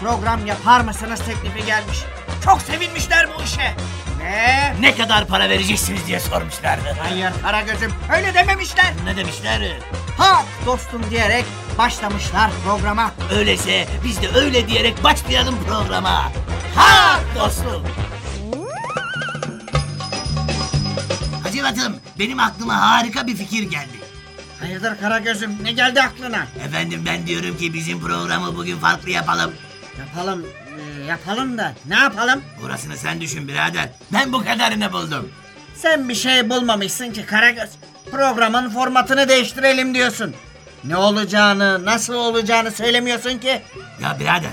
program yapar mısınız teklifi gelmiş. Çok sevinmişler bu işe. Ve Ne kadar para vereceksiniz diye sormuşlardı. hayır Karagöz'üm öyle dememişler. Ne demişler? Ha dostum diyerek başlamışlar programa. Öyleyse biz de öyle diyerek başlayalım programa. Ha dostum. Hacivat'ım benim aklıma harika bir fikir geldi. Hayırdır Karagöz'üm ne geldi aklına? Efendim ben diyorum ki bizim programı bugün farklı yapalım. Yapalım e, yapalım da ne yapalım? Orasını sen düşün birader. Ben bu kadarını buldum. Sen bir şey bulmamışsın ki Karagöz. Programın formatını değiştirelim diyorsun. Ne olacağını, nasıl olacağını söylemiyorsun ki. Ya birader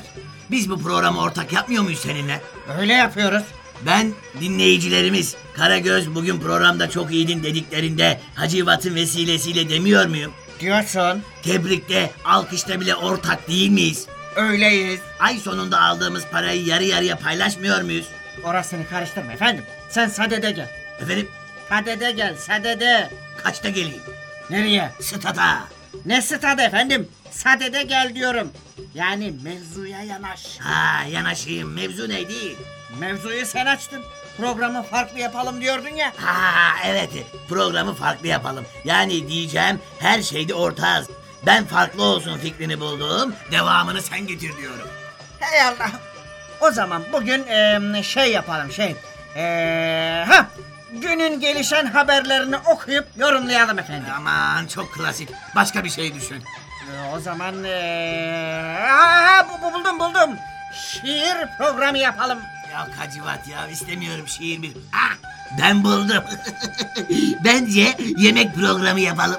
biz bu programı ortak yapmıyor muyuz seninle? Öyle yapıyoruz. Ben dinleyicilerimiz Karagöz bugün programda çok iyiydin dediklerinde Hacivat'ın vesilesiyle demiyor muyum? Diyorsun. Tebrikte, alkışta bile ortak değil miyiz? Öyleyiz. Ay sonunda aldığımız parayı yarı yarıya paylaşmıyor muyuz? Orasını karıştırma efendim. Sen sadede gel. Efendim Sadede gel, sadede. kaçta geleyim? Nereye? Stada. Ne stadı efendim? Sadede gel diyorum. Yani mevzuya yanaş. Ha yanaşayım mevzu neydi? Mevzuyu sen açtın. Programı farklı yapalım diyordun ya. Ha evet programı farklı yapalım. Yani diyeceğim her şeyde ortağız. Ben farklı olsun fikrini buldum. Devamını sen getir diyorum. Hey Allah. O zaman bugün eee, şey yapalım şey. Eee, ha, günün gelişen haberlerini okuyup yorumlayalım efendim. Aman çok klasik. Başka bir şey düşün. Ee, o zaman eee, ha, bu, bu- buldum buldum. Şiir programı yapalım. Ya Kacivat ya istemiyorum şiir bir. Ah, ben buldum. Bence yemek programı yapalım.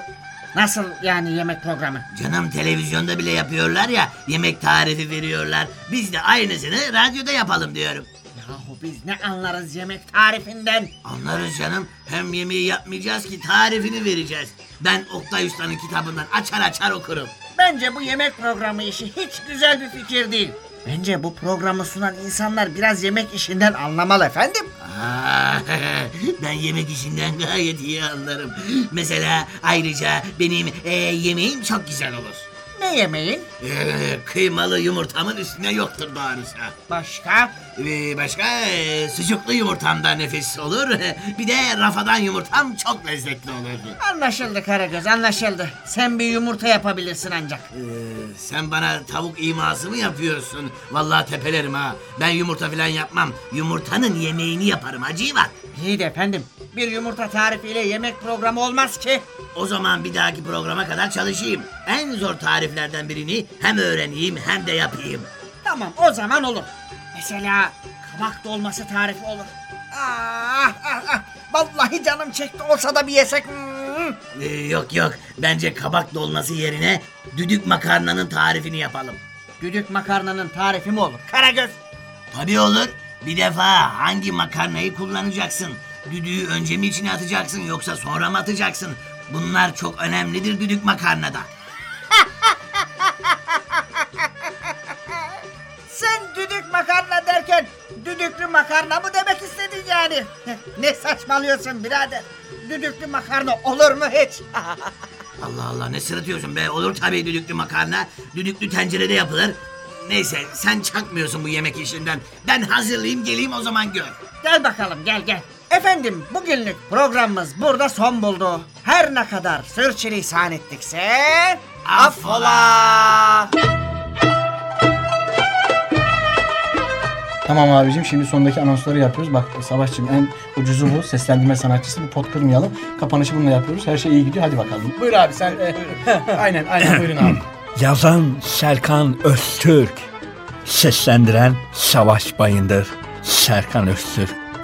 Nasıl yani yemek programı? Canım televizyonda bile yapıyorlar ya yemek tarifi veriyorlar. Biz de aynısını radyoda yapalım diyorum. Yahu biz ne anlarız yemek tarifinden? Anlarız canım. Hem yemeği yapmayacağız ki tarifini vereceğiz. Ben Oktay Usta'nın kitabından açar açar okurum. Bence bu yemek programı işi hiç güzel bir fikir değil. Bence bu programı sunan insanlar biraz yemek işinden anlamalı efendim. Ben yemek işinden gayet iyi anlarım. Mesela ayrıca benim e, yemeğim çok güzel olur. Ne yemeğin? E, kıymalı yumurtamın üstüne yoktur doğrusu. Başka? Ee, başka e, sucuklu yumurtam da nefis olur. Bir de rafadan yumurtam çok lezzetli olur. Anlaşıldı Karagöz anlaşıldı. Sen bir yumurta yapabilirsin ancak. Ee, sen bana tavuk iması mı yapıyorsun? Vallahi tepelerim ha. Ben yumurta falan yapmam. Yumurtanın yemeğini yaparım Hacivat. İyi de efendim bir yumurta tarifiyle yemek programı olmaz ki. O zaman bir dahaki programa kadar çalışayım. En zor tariflerden birini hem öğreneyim hem de yapayım. Tamam o zaman olur. Mesela kabak dolması tarifi olur. Ah, ah, ah. Vallahi canım çekti olsa da bir yesek. Hmm. Ee, yok yok. Bence kabak dolması yerine düdük makarnanın tarifini yapalım. Düdük makarnanın tarifi mi olur? Karagöz. Tabii olur. Bir defa hangi makarnayı kullanacaksın? Düdüğü önce mi içine atacaksın yoksa sonra mı atacaksın? Bunlar çok önemlidir düdük makarnada. Sen düdük makarna derken düdüklü makarna mı demek istedin yani? ne saçmalıyorsun birader? Düdüklü makarna olur mu hiç? Allah Allah ne sırıtıyorsun be? Olur tabii düdüklü makarna. Düdüklü tencerede yapılır. Neyse sen çakmıyorsun bu yemek işinden. Ben hazırlayayım geleyim o zaman gör. gel bakalım gel gel. Efendim bugünlük programımız burada son buldu. Her ne kadar sürçülisan ettikse... Affola! Tamam abicim şimdi sondaki anonsları yapıyoruz. Bak Savaşçım en ucuzu bu. Seslendirme sanatçısı. Bir pot kırmayalım. Kapanışı bununla yapıyoruz. Her şey iyi gidiyor. Hadi bakalım. Buyur abi sen. e, aynen aynen buyurun abi. Yazan Serkan Öztürk, Seslendiren Savaş Bayındır, Serkan Öztürk,